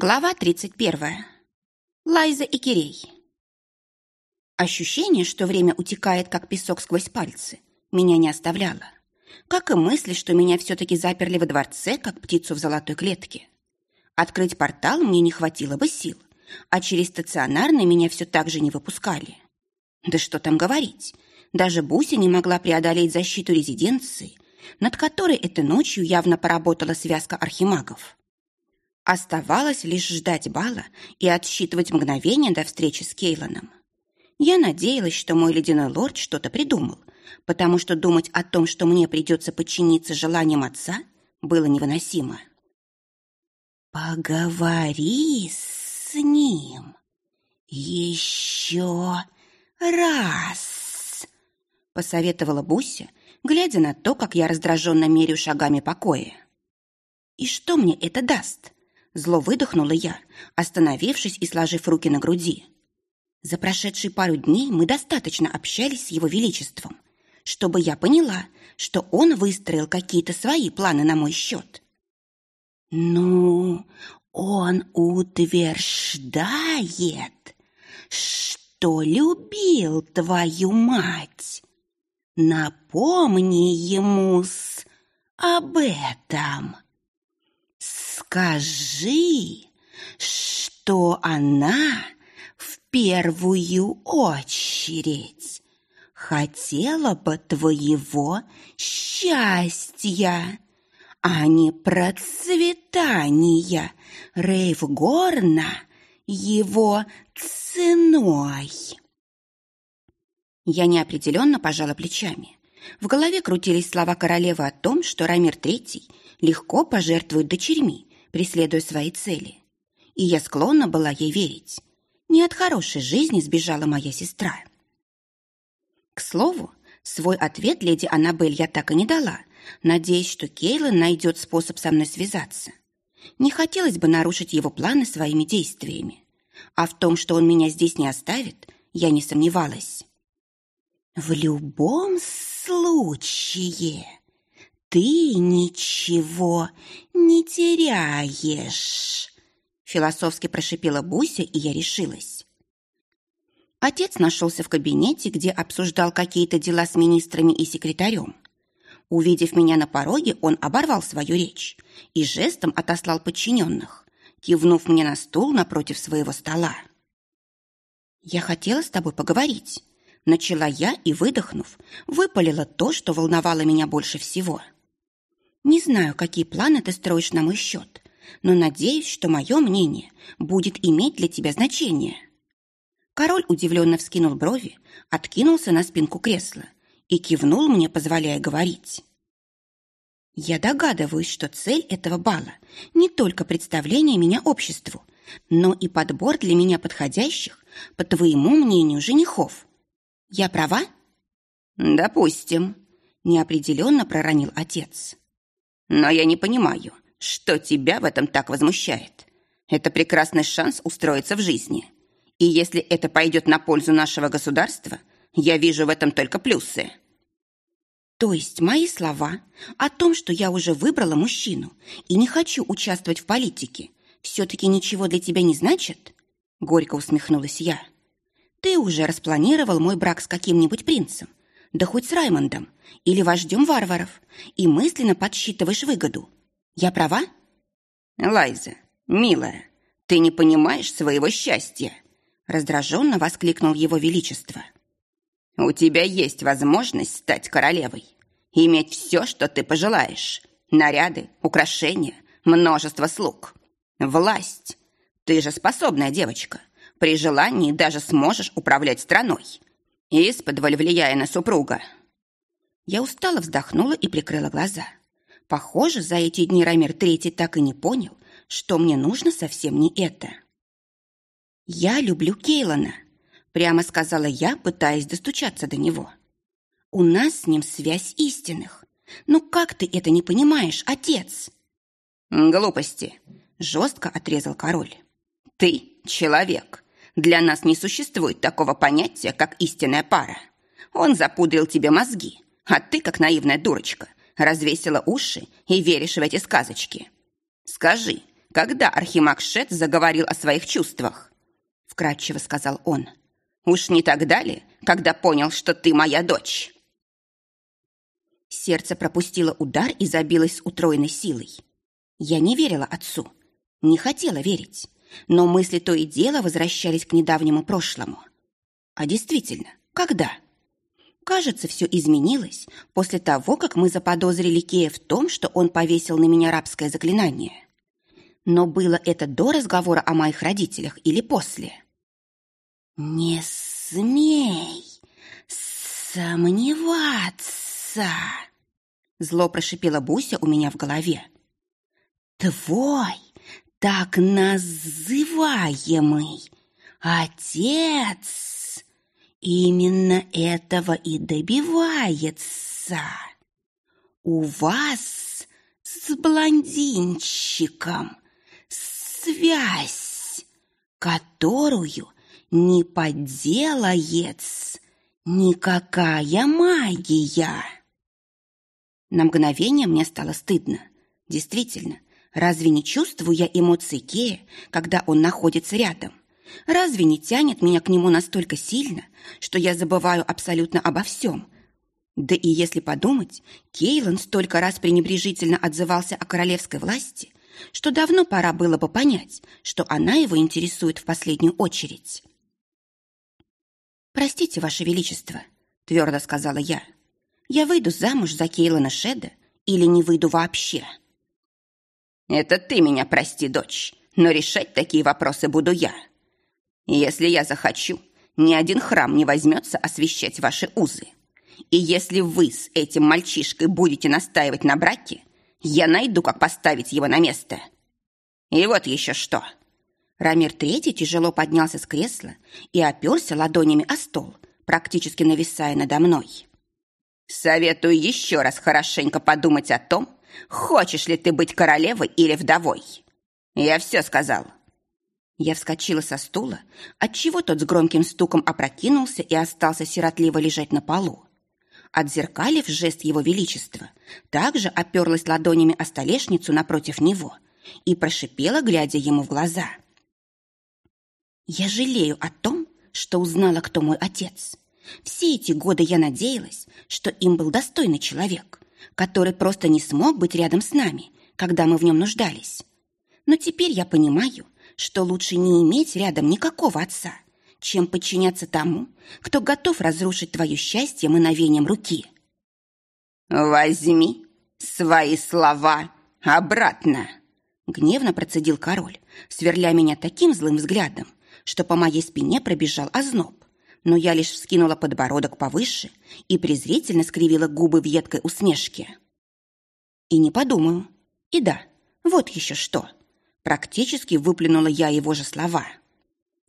Глава 31. Лайза и Кирей. Ощущение, что время утекает, как песок сквозь пальцы, меня не оставляло. Как и мысли, что меня все-таки заперли во дворце, как птицу в золотой клетке. Открыть портал мне не хватило бы сил, а через стационарный меня все так же не выпускали. Да что там говорить, даже Буся не могла преодолеть защиту резиденции, над которой этой ночью явно поработала связка архимагов. Оставалось лишь ждать бала и отсчитывать мгновение до встречи с Кейланом. Я надеялась, что мой ледяной лорд что-то придумал, потому что думать о том, что мне придется подчиниться желаниям отца, было невыносимо. «Поговори с ним еще раз», — посоветовала Буся, глядя на то, как я раздраженно мерю шагами покоя. «И что мне это даст?» Зло выдохнула я, остановившись и сложив руки на груди. За прошедшие пару дней мы достаточно общались с его величеством, чтобы я поняла, что он выстроил какие-то свои планы на мой счет. «Ну, он утверждает, что любил твою мать. Напомни ему с об этом». Скажи, что она в первую очередь хотела бы твоего счастья, а не процветания Рейвгорна его ценой. Я неопределенно пожала плечами. В голове крутились слова королевы о том, что Рамир Третий легко пожертвует дочерьми, преследуя свои цели. И я склонна была ей верить. Не от хорошей жизни сбежала моя сестра. К слову, свой ответ леди Аннабель я так и не дала, надеясь, что Кейлен найдет способ со мной связаться. Не хотелось бы нарушить его планы своими действиями. А в том, что он меня здесь не оставит, я не сомневалась. «В любом случае ты ничего не теряешь», — философски прошипела Буся, и я решилась. Отец нашелся в кабинете, где обсуждал какие-то дела с министрами и секретарем. Увидев меня на пороге, он оборвал свою речь и жестом отослал подчиненных, кивнув мне на стул напротив своего стола. «Я хотела с тобой поговорить», — начала я и, выдохнув, выпалила то, что волновало меня больше всего — не знаю, какие планы ты строишь на мой счет, но надеюсь, что мое мнение будет иметь для тебя значение». Король удивленно вскинул брови, откинулся на спинку кресла и кивнул мне, позволяя говорить. «Я догадываюсь, что цель этого бала не только представление меня обществу, но и подбор для меня подходящих, по твоему мнению, женихов. Я права?» «Допустим», — неопределенно проронил отец. Но я не понимаю, что тебя в этом так возмущает. Это прекрасный шанс устроиться в жизни. И если это пойдет на пользу нашего государства, я вижу в этом только плюсы. То есть мои слова о том, что я уже выбрала мужчину и не хочу участвовать в политике, все-таки ничего для тебя не значит? Горько усмехнулась я. Ты уже распланировал мой брак с каким-нибудь принцем, да хоть с Раймондом или вождем варваров, и мысленно подсчитываешь выгоду. Я права? Лайза, милая, ты не понимаешь своего счастья, раздраженно воскликнул его величество. У тебя есть возможность стать королевой, иметь все, что ты пожелаешь. Наряды, украшения, множество слуг. Власть. Ты же способная девочка. При желании даже сможешь управлять страной исподволь влияя на супруга. Я устало вздохнула и прикрыла глаза. Похоже, за эти дни Рамир Третий так и не понял, что мне нужно совсем не это. «Я люблю Кейлана», — прямо сказала я, пытаясь достучаться до него. «У нас с ним связь истинных. Ну как ты это не понимаешь, отец?» «Глупости», — жестко отрезал король. «Ты человек, для нас не существует такого понятия, как истинная пара. Он запудрил тебе мозги, а ты, как наивная дурочка, развесила уши и веришь в эти сказочки. Скажи, когда Архимаг Шет заговорил о своих чувствах?» Вкратчиво сказал он. «Уж не тогда ли, когда понял, что ты моя дочь?» Сердце пропустило удар и забилось с утроенной силой. Я не верила отцу, не хотела верить, но мысли то и дело возвращались к недавнему прошлому. А действительно, когда? Кажется, все изменилось после того, как мы заподозрили Кея в том, что он повесил на меня рабское заклинание. Но было это до разговора о моих родителях или после? «Не смей сомневаться!» Зло прошипела Буся у меня в голове. «Твой так называемый отец именно этого и добивается. У вас с блондинчиком связь, которую не подделает никакая магия». На мгновение мне стало стыдно. Действительно, Разве не чувствую я эмоции Кея, когда он находится рядом? Разве не тянет меня к нему настолько сильно, что я забываю абсолютно обо всем? Да и если подумать, Кейлан столько раз пренебрежительно отзывался о королевской власти, что давно пора было бы понять, что она его интересует в последнюю очередь. «Простите, Ваше Величество», — твердо сказала я. «Я выйду замуж за Кейлана Шеда или не выйду вообще?» Это ты меня прости, дочь, но решать такие вопросы буду я. Если я захочу, ни один храм не возьмется освещать ваши узы. И если вы с этим мальчишкой будете настаивать на браке, я найду, как поставить его на место. И вот еще что. Рамир Третий тяжело поднялся с кресла и оперся ладонями о стол, практически нависая надо мной. Советую еще раз хорошенько подумать о том, Хочешь ли ты быть королевой или вдовой? Я все сказал. Я вскочила со стула, отчего тот с громким стуком опрокинулся и остался сиротливо лежать на полу. Отзеркалив жест его величества, также оперлась ладонями о столешницу напротив него и прошипела, глядя ему в глаза. «Я жалею о том, что узнала, кто мой отец. Все эти годы я надеялась, что им был достойный человек, который просто не смог быть рядом с нами, когда мы в нем нуждались. Но теперь я понимаю, что лучше не иметь рядом никакого отца, чем подчиняться тому, кто готов разрушить твое счастье мановением руки. «Возьми свои слова обратно!» Гневно процедил король, сверля меня таким злым взглядом, что по моей спине пробежал озноб но я лишь вскинула подбородок повыше и презрительно скривила губы в едкой усмешке. И не подумаю. И да, вот еще что. Практически выплюнула я его же слова.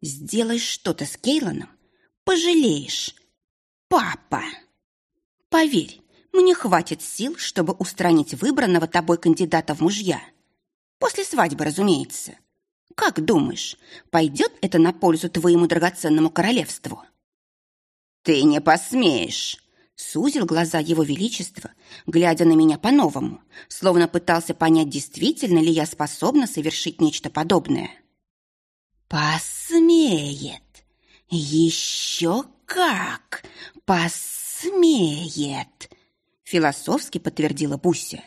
«Сделай что-то с Кейлоном, пожалеешь. Папа!» «Поверь, мне хватит сил, чтобы устранить выбранного тобой кандидата в мужья. После свадьбы, разумеется. Как думаешь, пойдет это на пользу твоему драгоценному королевству?» «Ты не посмеешь!» Сузил глаза его величества, глядя на меня по-новому, словно пытался понять, действительно ли я способна совершить нечто подобное. «Посмеет! Еще как! Посмеет!» Философски подтвердила Буся.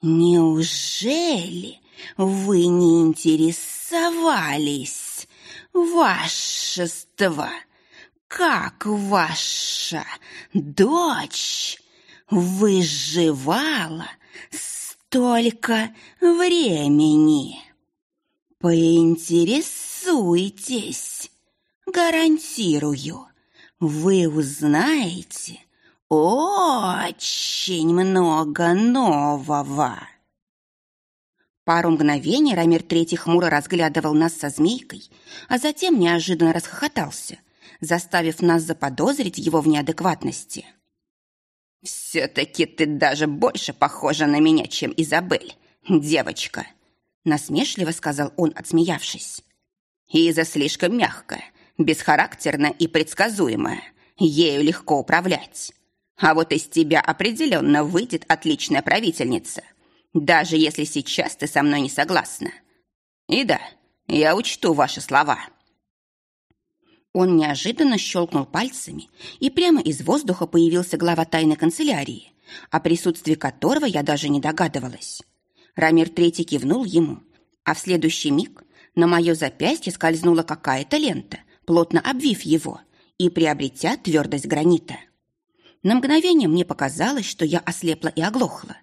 «Неужели вы не интересовались, вашество?» Как ваша дочь выживала столько времени? Поинтересуйтесь, гарантирую, вы узнаете очень много нового. Пару мгновений Рамир Третий хмуро разглядывал нас со змейкой, а затем неожиданно расхохотался, заставив нас заподозрить его в неадекватности. «Все-таки ты даже больше похожа на меня, чем Изабель, девочка», насмешливо сказал он, отсмеявшись. «Иза слишком мягкая, бесхарактерная и предсказуемая. Ею легко управлять. А вот из тебя определенно выйдет отличная правительница, даже если сейчас ты со мной не согласна. И да, я учту ваши слова». Он неожиданно щелкнул пальцами, и прямо из воздуха появился глава тайной канцелярии, о присутствии которого я даже не догадывалась. Рамир Третий кивнул ему, а в следующий миг на мое запястье скользнула какая-то лента, плотно обвив его и приобретя твердость гранита. На мгновение мне показалось, что я ослепла и оглохла.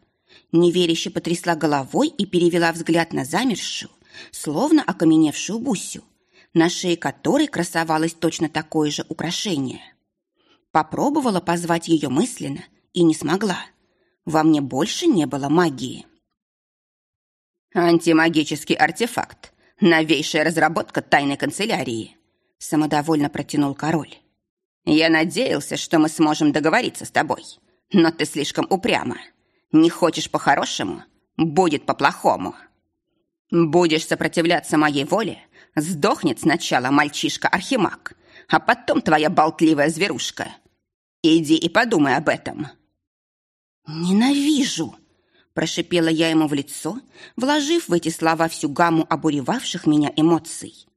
Неверяще потрясла головой и перевела взгляд на замершую, словно окаменевшую бусю, на шее которой красовалось точно такое же украшение. Попробовала позвать ее мысленно и не смогла. Во мне больше не было магии. «Антимагический артефакт. Новейшая разработка тайной канцелярии», самодовольно протянул король. «Я надеялся, что мы сможем договориться с тобой, но ты слишком упряма. Не хочешь по-хорошему, будет по-плохому. Будешь сопротивляться моей воле, Сдохнет сначала мальчишка-архимаг, а потом твоя болтливая зверушка. Иди и подумай об этом». «Ненавижу!» – прошипела я ему в лицо, вложив в эти слова всю гамму обуревавших меня эмоций.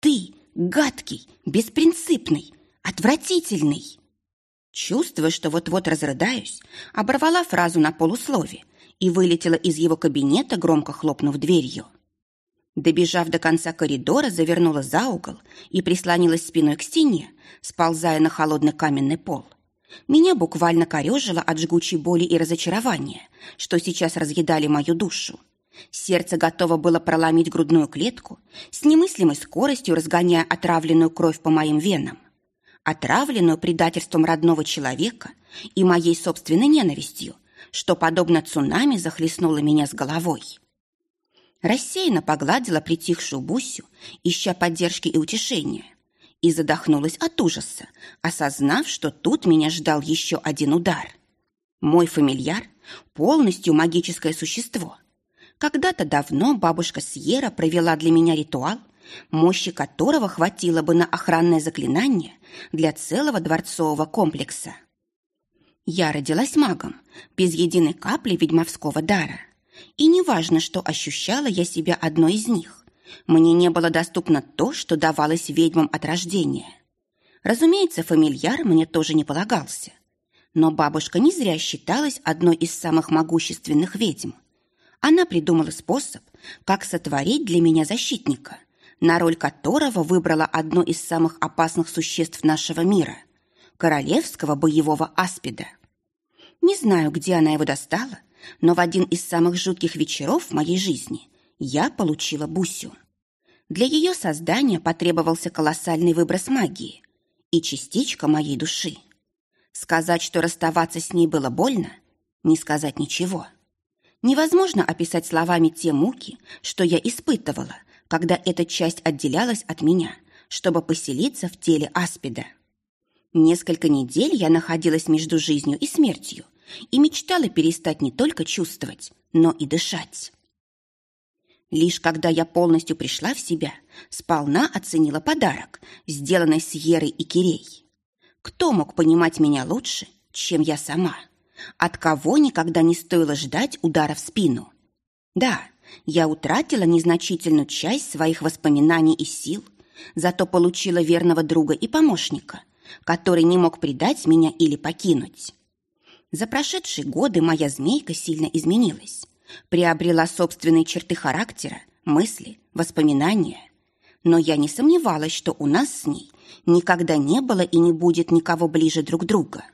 «Ты гадкий, беспринципный, отвратительный!» Чувствуя, что вот-вот разрыдаюсь, оборвала фразу на полуслове и вылетела из его кабинета, громко хлопнув дверью. Добежав до конца коридора, завернула за угол и прислонилась спиной к стене, сползая на холодный каменный пол. Меня буквально корежило от жгучей боли и разочарования, что сейчас разъедали мою душу. Сердце готово было проломить грудную клетку, с немыслимой скоростью разгоняя отравленную кровь по моим венам. Отравленную предательством родного человека и моей собственной ненавистью, что, подобно цунами, захлестнуло меня с головой. Рассеянно погладила притихшую Бусю, ища поддержки и утешения, и задохнулась от ужаса, осознав, что тут меня ждал еще один удар. Мой фамильяр – полностью магическое существо. Когда-то давно бабушка Сьера провела для меня ритуал, мощи которого хватило бы на охранное заклинание для целого дворцового комплекса. Я родилась магом, без единой капли ведьмовского дара – и неважно, что ощущала я себя одной из них. Мне не было доступно то, что давалось ведьмам от рождения. Разумеется, фамильяр мне тоже не полагался. Но бабушка не зря считалась одной из самых могущественных ведьм. Она придумала способ, как сотворить для меня защитника, на роль которого выбрала одно из самых опасных существ нашего мира – королевского боевого аспида. Не знаю, где она его достала, но в один из самых жутких вечеров в моей жизни я получила Бусю. Для ее создания потребовался колоссальный выброс магии и частичка моей души. Сказать, что расставаться с ней было больно, не сказать ничего. Невозможно описать словами те муки, что я испытывала, когда эта часть отделялась от меня, чтобы поселиться в теле Аспида. Несколько недель я находилась между жизнью и смертью, и мечтала перестать не только чувствовать, но и дышать. Лишь когда я полностью пришла в себя, сполна оценила подарок, сделанный с Ерой и Кирей. Кто мог понимать меня лучше, чем я сама? От кого никогда не стоило ждать удара в спину? Да, я утратила незначительную часть своих воспоминаний и сил, зато получила верного друга и помощника, который не мог предать меня или покинуть. За прошедшие годы моя змейка сильно изменилась, приобрела собственные черты характера, мысли, воспоминания. Но я не сомневалась, что у нас с ней никогда не было и не будет никого ближе друг друга.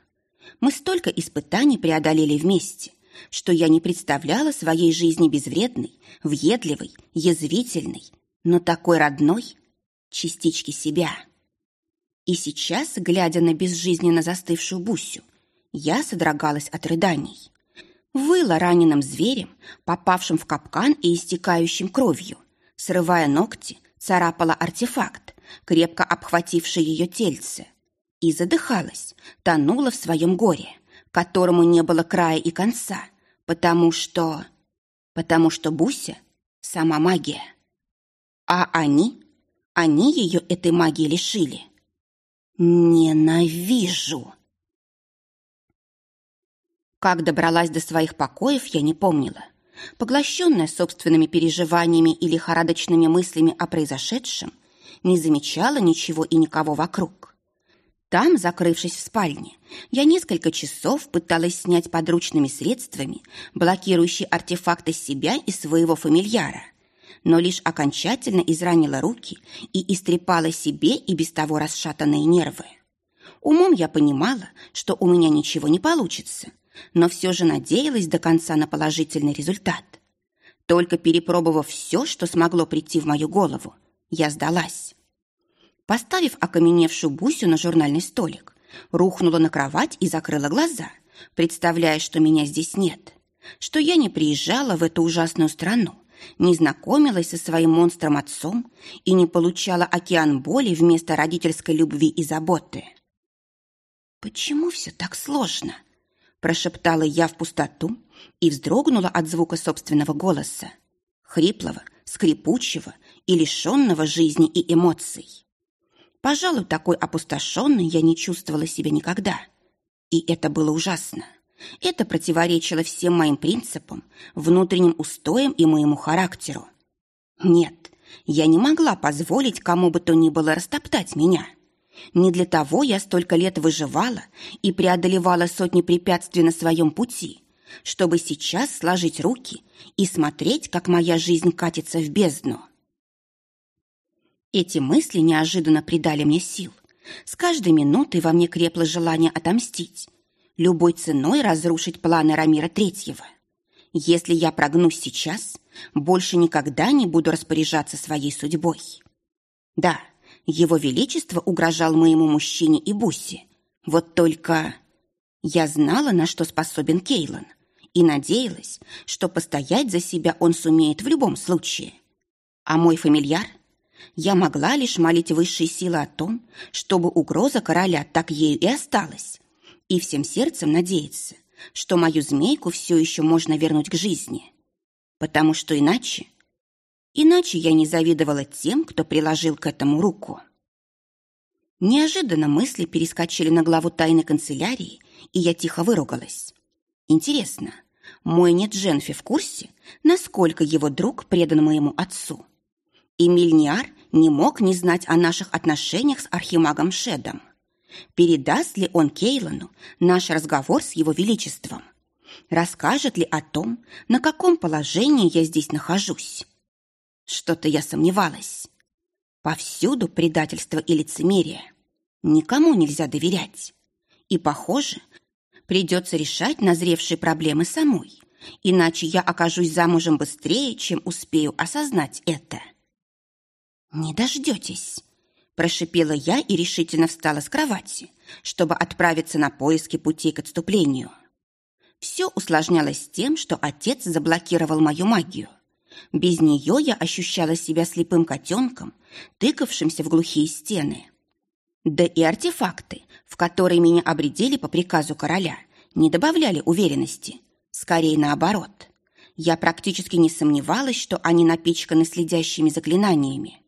Мы столько испытаний преодолели вместе, что я не представляла своей жизни безвредной, въедливой, язвительной, но такой родной частички себя. И сейчас, глядя на безжизненно застывшую Бусю, я содрогалась от рыданий. Выла раненым зверем, попавшим в капкан и истекающим кровью. Срывая ногти, царапала артефакт, крепко обхвативший ее тельце. И задыхалась, тонула в своем горе, которому не было края и конца, потому что... Потому что Буся — сама магия. А они? Они ее этой магии лишили. Ненавижу! Как добралась до своих покоев, я не помнила. поглощенная собственными переживаниями и лихорадочными мыслями о произошедшем, не замечала ничего и никого вокруг. Там, закрывшись в спальне, я несколько часов пыталась снять подручными средствами блокирующие артефакты себя и своего фамильяра, но лишь окончательно изранила руки и истрепала себе и без того расшатанные нервы. Умом я понимала, что у меня ничего не получится, но все же надеялась до конца на положительный результат. Только перепробовав все, что смогло прийти в мою голову, я сдалась. Поставив окаменевшую Бусю на журнальный столик, рухнула на кровать и закрыла глаза, представляя, что меня здесь нет, что я не приезжала в эту ужасную страну, не знакомилась со своим монстром-отцом и не получала океан боли вместо родительской любви и заботы. «Почему все так сложно?» Прошептала я в пустоту и вздрогнула от звука собственного голоса, хриплого, скрипучего и лишенного жизни и эмоций. Пожалуй, такой опустошенной я не чувствовала себя никогда. И это было ужасно. Это противоречило всем моим принципам, внутренним устоям и моему характеру. Нет, я не могла позволить кому бы то ни было растоптать меня. Не для того я столько лет выживала и преодолевала сотни препятствий на своем пути, чтобы сейчас сложить руки и смотреть, как моя жизнь катится в бездну. Эти мысли неожиданно придали мне сил. С каждой минутой во мне крепло желание отомстить, любой ценой разрушить планы Рамира Третьего. Если я прогнусь сейчас, больше никогда не буду распоряжаться своей судьбой. Да, его Величество угрожал моему мужчине и Бусе. Вот только я знала, на что способен Кейлан, и надеялась, что постоять за себя он сумеет в любом случае. А мой фамильяр? Я могла лишь молить высшие силы о том, чтобы угроза короля так ею и осталась, и всем сердцем надеяться, что мою змейку все еще можно вернуть к жизни. Потому что иначе Иначе я не завидовала тем, кто приложил к этому руку. Неожиданно мысли перескочили на главу тайной канцелярии, и я тихо выругалась. Интересно, мой нет Дженфи в курсе, насколько его друг предан моему отцу? Эмиль Ниар не мог не знать о наших отношениях с архимагом Шедом. Передаст ли он Кейлану наш разговор с его величеством? Расскажет ли о том, на каком положении я здесь нахожусь? Что-то я сомневалась. Повсюду предательство и лицемерие. Никому нельзя доверять. И, похоже, придется решать назревшие проблемы самой, иначе я окажусь замужем быстрее, чем успею осознать это. «Не дождетесь», – прошипела я и решительно встала с кровати, чтобы отправиться на поиски путей к отступлению. Все усложнялось тем, что отец заблокировал мою магию – без нее я ощущала себя слепым котенком, тыкавшимся в глухие стены. Да и артефакты, в которые меня обредили по приказу короля, не добавляли уверенности. Скорее наоборот. Я практически не сомневалась, что они напичканы следящими заклинаниями.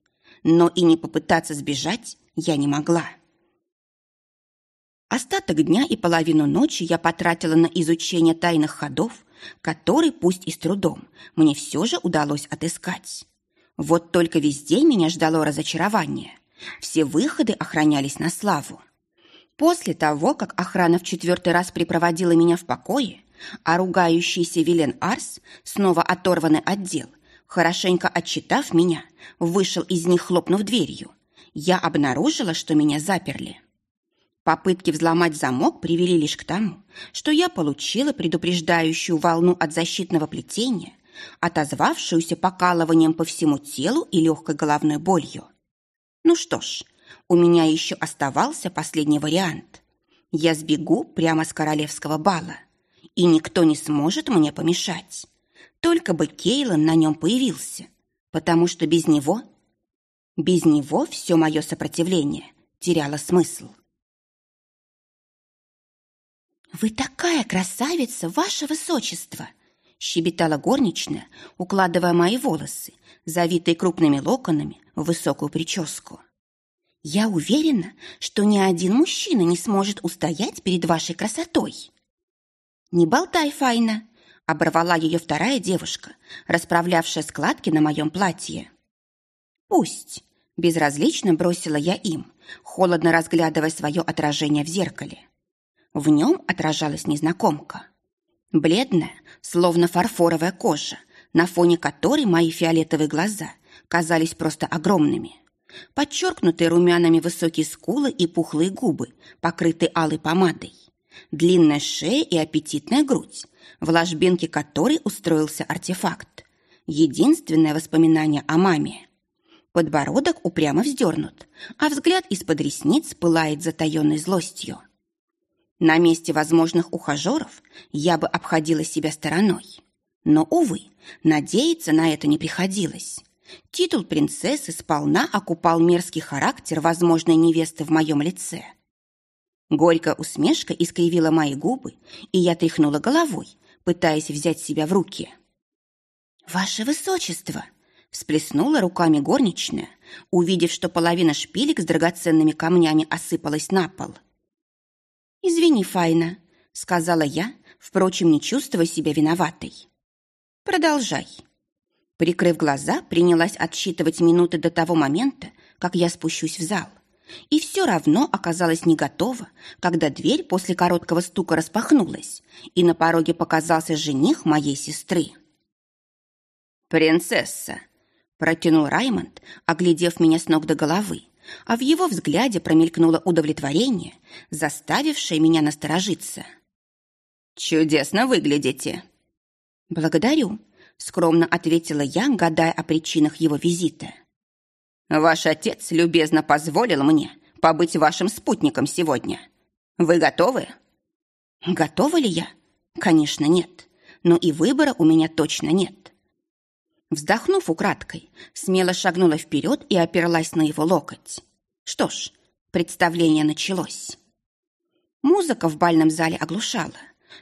Но и не попытаться сбежать я не могла. Остаток дня и половину ночи я потратила на изучение тайных ходов, который, пусть и с трудом, мне все же удалось отыскать. Вот только везде меня ждало разочарование. Все выходы охранялись на славу. После того, как охрана в четвертый раз припроводила меня в покое, а ругающийся Вилен Арс, снова оторванный отдел, хорошенько отчитав меня, вышел из них, хлопнув дверью, я обнаружила, что меня заперли. Попытки взломать замок привели лишь к тому, что я получила предупреждающую волну от защитного плетения, отозвавшуюся покалыванием по всему телу и легкой головной болью. Ну что ж, у меня еще оставался последний вариант. Я сбегу прямо с королевского бала, и никто не сможет мне помешать. Только бы Кейлан на нем появился, потому что без него... Без него все мое сопротивление теряло смысл. «Вы такая красавица, ваше высочество!» щебетала горничная, укладывая мои волосы, завитые крупными локонами, в высокую прическу. «Я уверена, что ни один мужчина не сможет устоять перед вашей красотой». «Не болтай, Файна!» Оборвала ее вторая девушка, расправлявшая складки на моем платье. «Пусть», — безразлично бросила я им, холодно разглядывая свое отражение в зеркале. В нем отражалась незнакомка. Бледная, словно фарфоровая кожа, на фоне которой мои фиолетовые глаза казались просто огромными. Подчеркнутые румянами высокие скулы и пухлые губы, покрытые алой помадой. Длинная шея и аппетитная грудь, в ложбинке которой устроился артефакт. Единственное воспоминание о маме. Подбородок упрямо вздернут, а взгляд из-под ресниц пылает затаенной злостью. На месте возможных ухажеров я бы обходила себя стороной. Но, увы, надеяться на это не приходилось. Титул принцессы сполна окупал мерзкий характер возможной невесты в моем лице. Горькая усмешка искривила мои губы, и я тряхнула головой, пытаясь взять себя в руки. «Ваше высочество!» – всплеснула руками горничная, увидев, что половина шпилек с драгоценными камнями осыпалась на пол. «Извини, Файна», – сказала я, впрочем, не чувствуя себя виноватой. «Продолжай». Прикрыв глаза, принялась отсчитывать минуты до того момента, как я спущусь в зал. И все равно оказалась не готова, когда дверь после короткого стука распахнулась, и на пороге показался жених моей сестры. «Принцесса!» – протянул Раймонд, оглядев меня с ног до головы, а в его взгляде промелькнуло удовлетворение, заставившее меня насторожиться. «Чудесно выглядите!» «Благодарю», — скромно ответила я, гадая о причинах его визита. «Ваш отец любезно позволил мне побыть вашим спутником сегодня. Вы готовы?» «Готова ли я? Конечно, нет. Но и выбора у меня точно нет». Вздохнув украдкой, смело шагнула вперед и оперлась на его локоть. Что ж, представление началось. Музыка в бальном зале оглушала.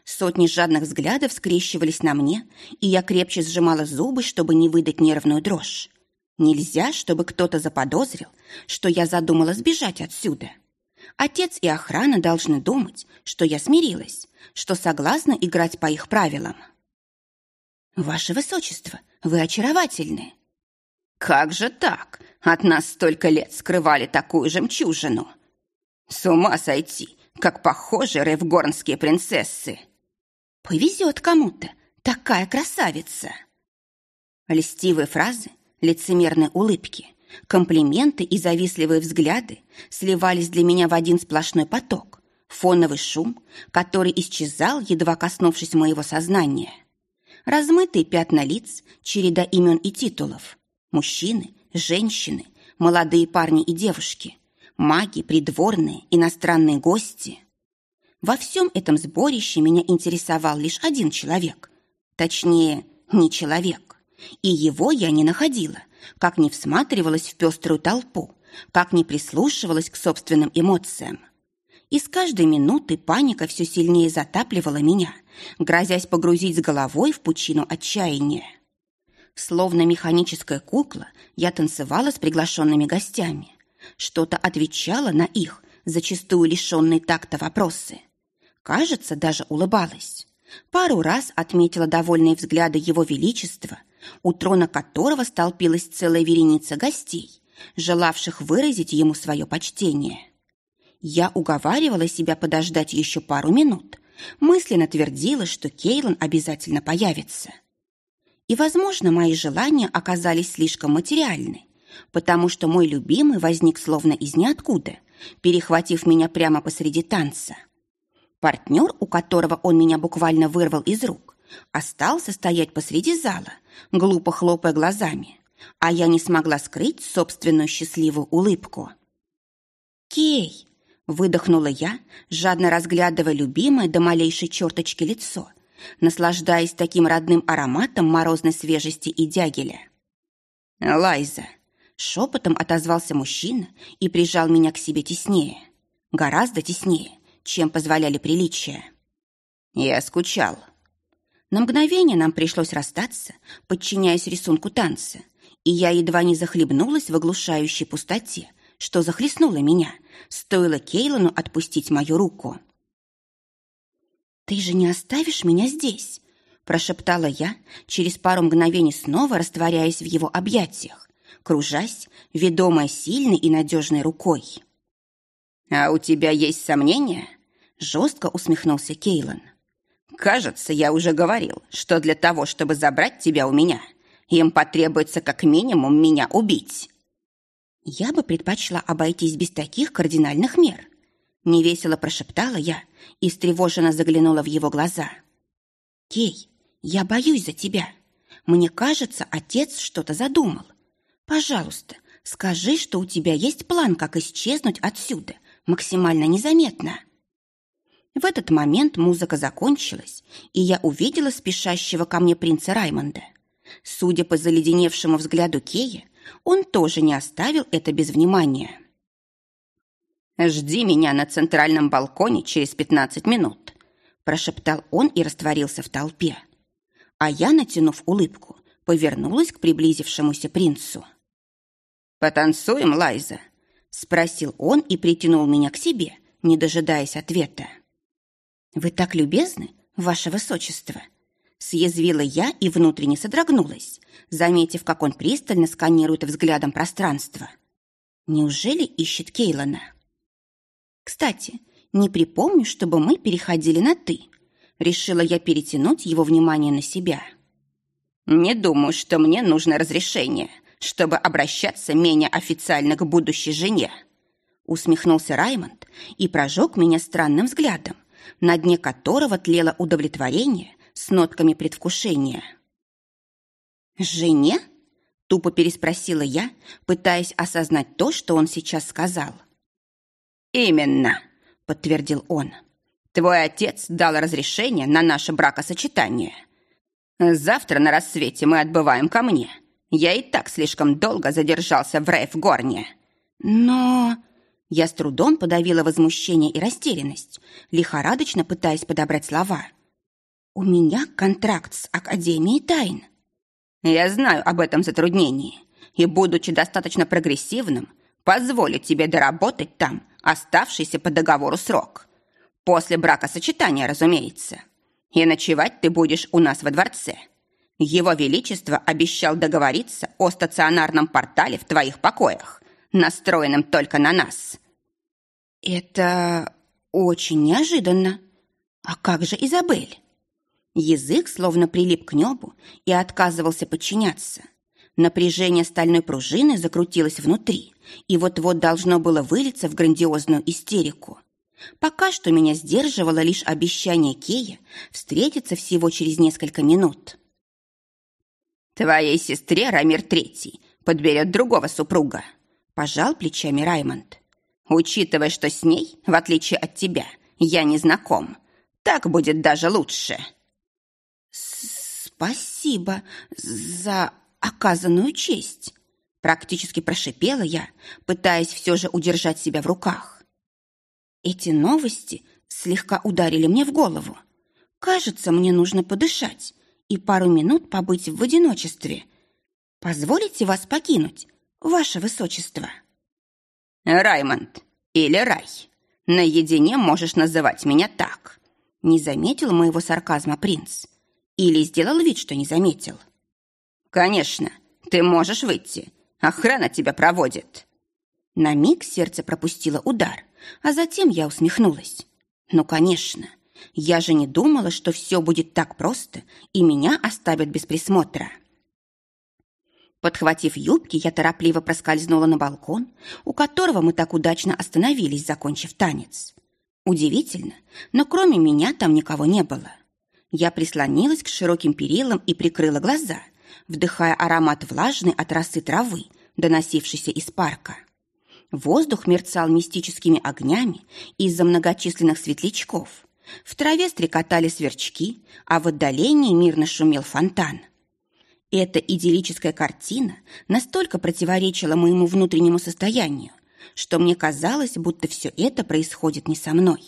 Сотни жадных взглядов скрещивались на мне, и я крепче сжимала зубы, чтобы не выдать нервную дрожь. Нельзя, чтобы кто-то заподозрил, что я задумала сбежать отсюда. Отец и охрана должны думать, что я смирилась, что согласна играть по их правилам. «Ваше Высочество, вы очаровательны!» «Как же так? От нас столько лет скрывали такую жемчужину!» «С ума сойти! как похожи ревгорнские принцессы. Повезет кому-то, такая красавица. Льстивые фразы, лицемерные улыбки, комплименты и завистливые взгляды сливались для меня в один сплошной поток, фоновый шум, который исчезал, едва коснувшись моего сознания. Размытые пятна лиц, череда имен и титулов. Мужчины, женщины, молодые парни и девушки, маги, придворные, иностранные гости. Во всем этом сборище меня интересовал лишь один человек. Точнее, не человек. И его я не находила, как не всматривалась в пеструю толпу, как не прислушивалась к собственным эмоциям. И с каждой минуты паника все сильнее затапливала меня, грозясь погрузить с головой в пучину отчаяния. Словно механическая кукла, я танцевала с приглашенными гостями, что-то отвечала на их, зачастую лишенные такта вопросы. Кажется, даже улыбалась. Пару раз отметила довольные взгляды его величества, у трона которого столпилась целая вереница гостей, желавших выразить ему свое почтение. Я уговаривала себя подождать еще пару минут, мысленно твердила, что Кейлан обязательно появится. И, возможно, мои желания оказались слишком материальны, потому что мой любимый возник словно из ниоткуда, перехватив меня прямо посреди танца. Партнер, у которого он меня буквально вырвал из рук, остался стоять посреди зала, глупо хлопая глазами, а я не смогла скрыть собственную счастливую улыбку. «Кей!» – выдохнула я, жадно разглядывая любимое до малейшей черточки лицо, наслаждаясь таким родным ароматом морозной свежести и дягеля. «Лайза!» Шепотом отозвался мужчина и прижал меня к себе теснее. Гораздо теснее, чем позволяли приличия. Я скучал. На мгновение нам пришлось расстаться, подчиняясь рисунку танца, и я едва не захлебнулась в оглушающей пустоте, что захлестнуло меня, стоило Кейлану отпустить мою руку. «Ты же не оставишь меня здесь?» прошептала я, через пару мгновений снова растворяясь в его объятиях, кружась, ведомая сильной и надежной рукой. «А у тебя есть сомнения?» – жестко усмехнулся Кейлан. «Кажется, я уже говорил, что для того, чтобы забрать тебя у меня, им потребуется как минимум меня убить». «Я бы предпочла обойтись без таких кардинальных мер», – невесело прошептала я и встревоженно заглянула в его глаза. «Кей, я боюсь за тебя. Мне кажется, отец что-то задумал. Пожалуйста, скажи, что у тебя есть план, как исчезнуть отсюда максимально незаметно». В этот момент музыка закончилась, и я увидела спешащего ко мне принца Раймонда. Судя по заледеневшему взгляду Кея, он тоже не оставил это без внимания. «Жди меня на центральном балконе через пятнадцать минут», прошептал он и растворился в толпе. А я, натянув улыбку, повернулась к приблизившемуся принцу. «Потанцуем, Лайза?» спросил он и притянул меня к себе, не дожидаясь ответа. «Вы так любезны, ваше высочество!» Съязвила я и внутренне содрогнулась, заметив, как он пристально сканирует взглядом пространство. Неужели ищет Кейлана? Кстати, не припомню, чтобы мы переходили на «ты». Решила я перетянуть его внимание на себя. «Не думаю, что мне нужно разрешение, чтобы обращаться менее официально к будущей жене», усмехнулся Раймонд и прожег меня странным взглядом, на дне которого тлело удовлетворение с нотками предвкушения. «Жене?» – тупо переспросила я, пытаясь осознать то, что он сейчас сказал. «Именно», – подтвердил он. «Твой отец дал разрешение на наше бракосочетание. Завтра на рассвете мы отбываем ко мне. Я и так слишком долго задержался в Рейфгорне». «Но...» Я с трудом подавила возмущение и растерянность, лихорадочно пытаясь подобрать слова. «У меня контракт с Академией тайн». «Я знаю об этом затруднении, и, будучи достаточно прогрессивным, позволю тебе доработать там оставшийся по договору срок. После бракосочетания, разумеется. И ночевать ты будешь у нас во дворце. Его Величество обещал договориться о стационарном портале в твоих покоях, настроенном только на нас. Это очень неожиданно. А как же Изабель? Язык словно прилип к небу и отказывался подчиняться. Напряжение стальной пружины закрутилось внутри и вот-вот должно было вылиться в грандиозную истерику. Пока что меня сдерживало лишь обещание Кея встретиться всего через несколько минут. «Твоей сестре Рамир Третий подберет другого супруга», – пожал плечами Раймонд. Учитывая, что с ней, в отличие от тебя, я не знаком, так будет даже лучше. Спасибо за оказанную честь, практически прошипела я, пытаясь все же удержать себя в руках. Эти новости слегка ударили мне в голову. Кажется, мне нужно подышать и пару минут побыть в одиночестве. Позволите вас покинуть, ваше высочество?» «Раймонд или Рай. Наедине можешь называть меня так». Не заметил моего сарказма принц. Или сделал вид, что не заметил. «Конечно, ты можешь выйти. Охрана тебя проводит». На миг сердце пропустило удар, а затем я усмехнулась. «Ну, конечно, я же не думала, что все будет так просто, и меня оставят без присмотра». Подхватив юбки, я торопливо проскользнула на балкон, у которого мы так удачно остановились, закончив танец. Удивительно, но кроме меня там никого не было. Я прислонилась к широким перилам и прикрыла глаза, вдыхая аромат влажной от росы травы, доносившейся из парка. Воздух мерцал мистическими огнями из-за многочисленных светлячков. В траве стрекотали сверчки, а в отдалении мирно шумел фонтан. Эта идиллическая картина настолько противоречила моему внутреннему состоянию, что мне казалось, будто все это происходит не со мной.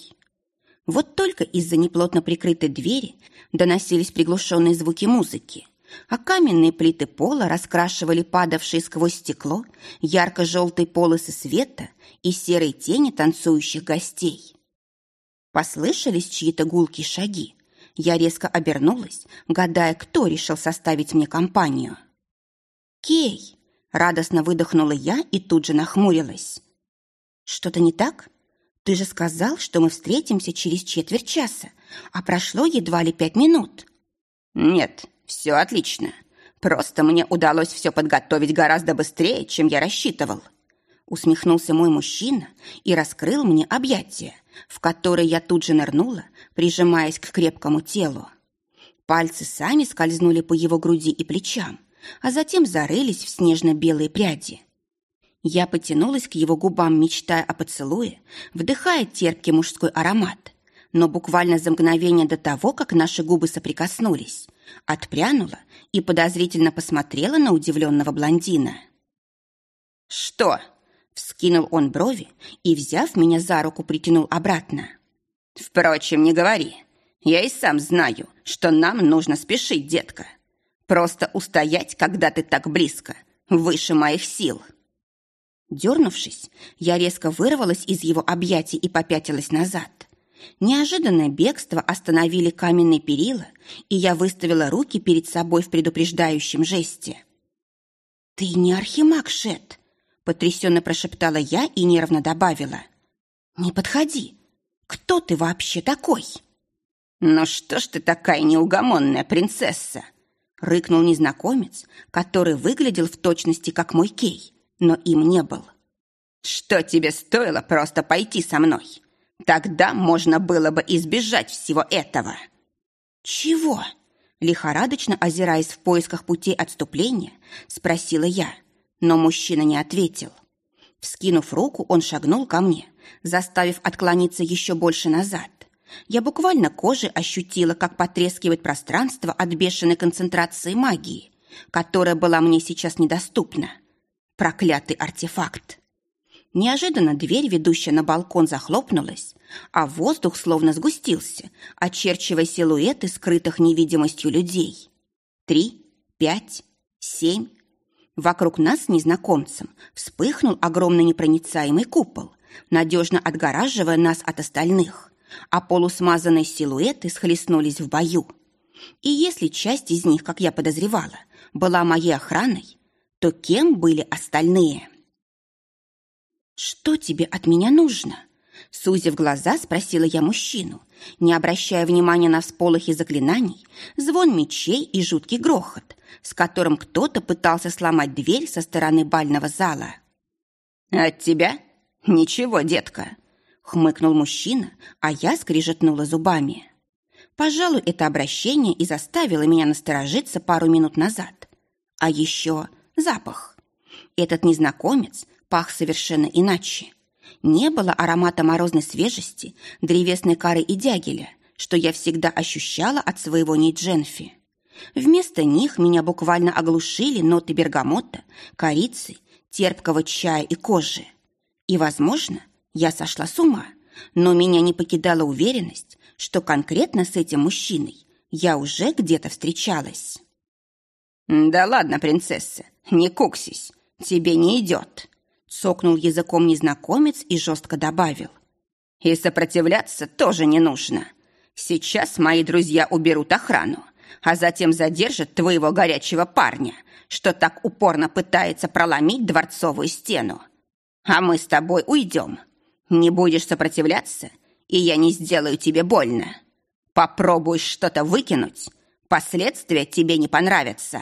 Вот только из-за неплотно прикрытой двери доносились приглушенные звуки музыки, а каменные плиты пола раскрашивали падавшие сквозь стекло ярко-желтые полосы света и серые тени танцующих гостей. Послышались чьи-то гулкие шаги. Я резко обернулась, гадая, кто решил составить мне компанию. «Кей!» — радостно выдохнула я и тут же нахмурилась. «Что-то не так? Ты же сказал, что мы встретимся через четверть часа, а прошло едва ли пять минут». «Нет, все отлично. Просто мне удалось все подготовить гораздо быстрее, чем я рассчитывал». Усмехнулся мой мужчина и раскрыл мне объятия, в которые я тут же нырнула, прижимаясь к крепкому телу. Пальцы сами скользнули по его груди и плечам, а затем зарылись в снежно-белые пряди. Я потянулась к его губам, мечтая о поцелуе, вдыхая терпкий мужской аромат, но буквально за мгновение до того, как наши губы соприкоснулись, отпрянула и подозрительно посмотрела на удивленного блондина. «Что?» — вскинул он брови и, взяв меня за руку, притянул обратно. «Впрочем, не говори. Я и сам знаю, что нам нужно спешить, детка. Просто устоять, когда ты так близко, выше моих сил». Дернувшись, я резко вырвалась из его объятий и попятилась назад. Неожиданное бегство остановили каменные перила, и я выставила руки перед собой в предупреждающем жесте. «Ты не архимаг, Шет!» — потрясенно прошептала я и нервно добавила. «Не подходи! Кто ты вообще такой?» «Ну что ж ты такая неугомонная принцесса?» — рыкнул незнакомец, который выглядел в точности как мой Кей, но им не был. «Что тебе стоило просто пойти со мной? Тогда можно было бы избежать всего этого». «Чего?» Лихорадочно озираясь в поисках путей отступления, спросила я, но мужчина не ответил. Вскинув руку, он шагнул ко мне, заставив отклониться еще больше назад. Я буквально кожей ощутила, как потрескивает пространство от бешеной концентрации магии, которая была мне сейчас недоступна. Проклятый артефакт. Неожиданно дверь, ведущая на балкон, захлопнулась, а воздух словно сгустился, очерчивая силуэты скрытых невидимостью людей. Три, пять, семь. Вокруг нас с незнакомцем вспыхнул огромный непроницаемый купол, надежно отгораживая нас от остальных, а полусмазанные силуэты схлестнулись в бою. И если часть из них, как я подозревала, была моей охраной, то кем были остальные? «Что тебе от меня нужно?» Сузив глаза, спросила я мужчину, не обращая внимания на всполохи заклинаний, звон мечей и жуткий грохот, с которым кто-то пытался сломать дверь со стороны бального зала. «От тебя? Ничего, детка!» — хмыкнул мужчина, а я скрижетнула зубами. Пожалуй, это обращение и заставило меня насторожиться пару минут назад. А еще запах. Этот незнакомец пах совершенно иначе. Не было аромата морозной свежести, древесной коры и дягеля, что я всегда ощущала от своего Нейдженфи. Вместо них меня буквально оглушили ноты бергамота, корицы, терпкого чая и кожи. И, возможно, я сошла с ума, но меня не покидала уверенность, что конкретно с этим мужчиной я уже где-то встречалась. «Да ладно, принцесса, не куксись, тебе не идет», Сокнул языком незнакомец и жестко добавил. «И сопротивляться тоже не нужно. Сейчас мои друзья уберут охрану, а затем задержат твоего горячего парня, что так упорно пытается проломить дворцовую стену. А мы с тобой уйдем. Не будешь сопротивляться, и я не сделаю тебе больно. Попробуешь что-то выкинуть, последствия тебе не понравятся».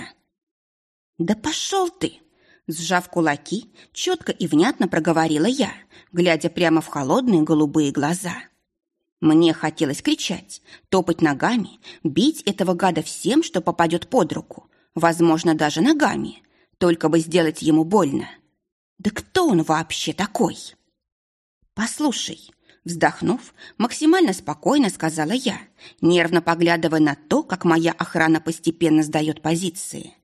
«Да пошел ты!» Сжав кулаки, четко и внятно проговорила я, глядя прямо в холодные голубые глаза. Мне хотелось кричать, топать ногами, бить этого гада всем, что попадет под руку, возможно, даже ногами, только бы сделать ему больно. Да кто он вообще такой? Послушай, вздохнув, максимально спокойно сказала я, нервно поглядывая на то, как моя охрана постепенно сдает позиции.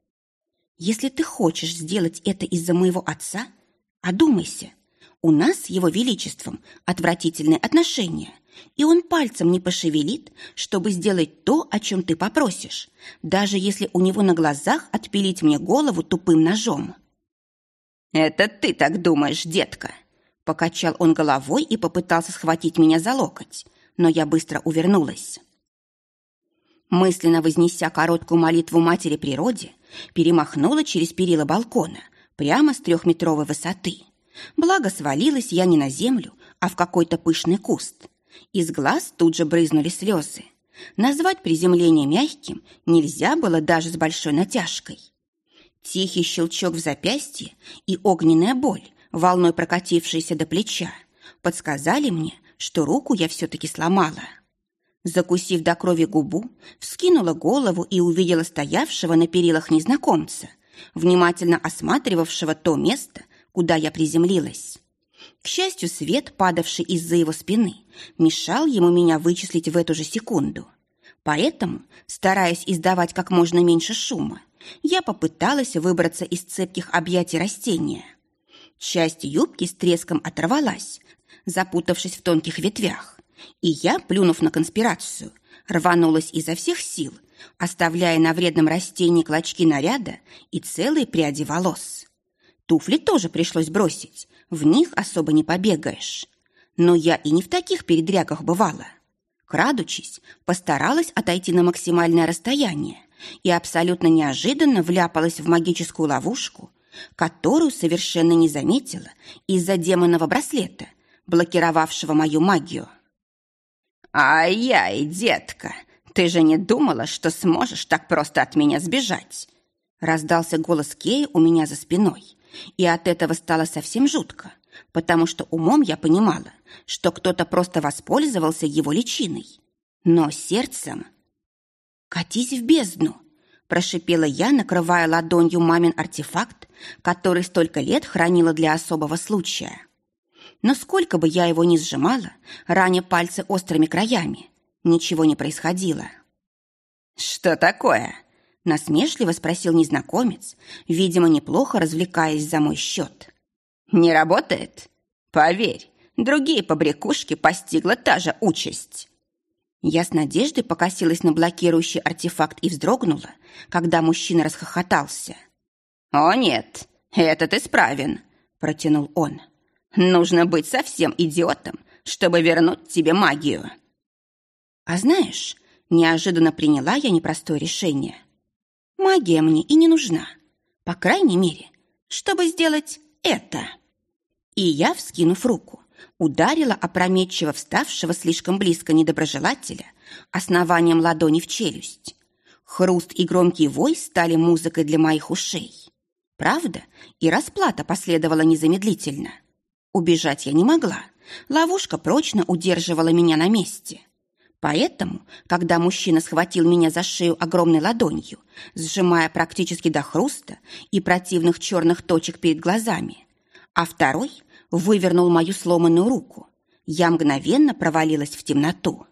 Если ты хочешь сделать это из-за моего отца, одумайся. У нас с его величеством отвратительные отношения, и он пальцем не пошевелит, чтобы сделать то, о чем ты попросишь, даже если у него на глазах отпилить мне голову тупым ножом. «Это ты так думаешь, детка!» Покачал он головой и попытался схватить меня за локоть, но я быстро увернулась. Мысленно вознеся короткую молитву матери природе, перемахнула через перила балкона прямо с трехметровой высоты. Благо свалилась я не на землю, а в какой-то пышный куст. Из глаз тут же брызнули слезы. Назвать приземление мягким нельзя было даже с большой натяжкой. Тихий щелчок в запястье и огненная боль, волной прокатившаяся до плеча, подсказали мне, что руку я все-таки сломала. Закусив до крови губу, вскинула голову и увидела стоявшего на перилах незнакомца, внимательно осматривавшего то место, куда я приземлилась. К счастью, свет, падавший из-за его спины, мешал ему меня вычислить в эту же секунду. Поэтому, стараясь издавать как можно меньше шума, я попыталась выбраться из цепких объятий растения. Часть юбки с треском оторвалась, запутавшись в тонких ветвях, и я, плюнув на конспирацию, рванулась изо всех сил, оставляя на вредном растении клочки наряда и целые пряди волос. Туфли тоже пришлось бросить, в них особо не побегаешь. Но я и не в таких передрягах бывала. Крадучись, постаралась отойти на максимальное расстояние и абсолютно неожиданно вляпалась в магическую ловушку, которую совершенно не заметила из-за демонового браслета, блокировавшего мою магию. «Ай-яй, детка, ты же не думала, что сможешь так просто от меня сбежать?» Раздался голос Кея у меня за спиной, и от этого стало совсем жутко, потому что умом я понимала, что кто-то просто воспользовался его личиной. Но сердцем... «Катись в бездну!» – прошипела я, накрывая ладонью мамин артефакт, который столько лет хранила для особого случая. Но сколько бы я его ни сжимала, раня пальцы острыми краями, ничего не происходило. «Что такое?» Насмешливо спросил незнакомец, видимо, неплохо развлекаясь за мой счет. «Не работает? Поверь, другие побрякушки постигла та же участь». Я с надеждой покосилась на блокирующий артефакт и вздрогнула, когда мужчина расхохотался. «О нет, этот исправен», — протянул он. «Нужно быть совсем идиотом, чтобы вернуть тебе магию». «А знаешь, неожиданно приняла я непростое решение. Магия мне и не нужна. По крайней мере, чтобы сделать это. И я, вскинув руку, ударила опрометчиво вставшего слишком близко недоброжелателя основанием ладони в челюсть. Хруст и громкий вой стали музыкой для моих ушей. Правда, и расплата последовала незамедлительно. Убежать я не могла. Ловушка прочно удерживала меня на месте. Поэтому, когда мужчина схватил меня за шею огромной ладонью, сжимая практически до хруста и противных черных точек перед глазами, а второй вывернул мою сломанную руку, я мгновенно провалилась в темноту.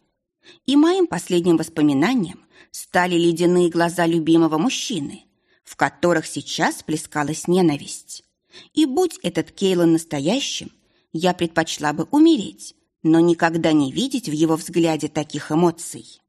И моим последним воспоминанием стали ледяные глаза любимого мужчины, в которых сейчас плескалась ненависть. И будь этот Кейлон настоящим, я предпочла бы умереть, но никогда не видеть в его взгляде таких эмоций.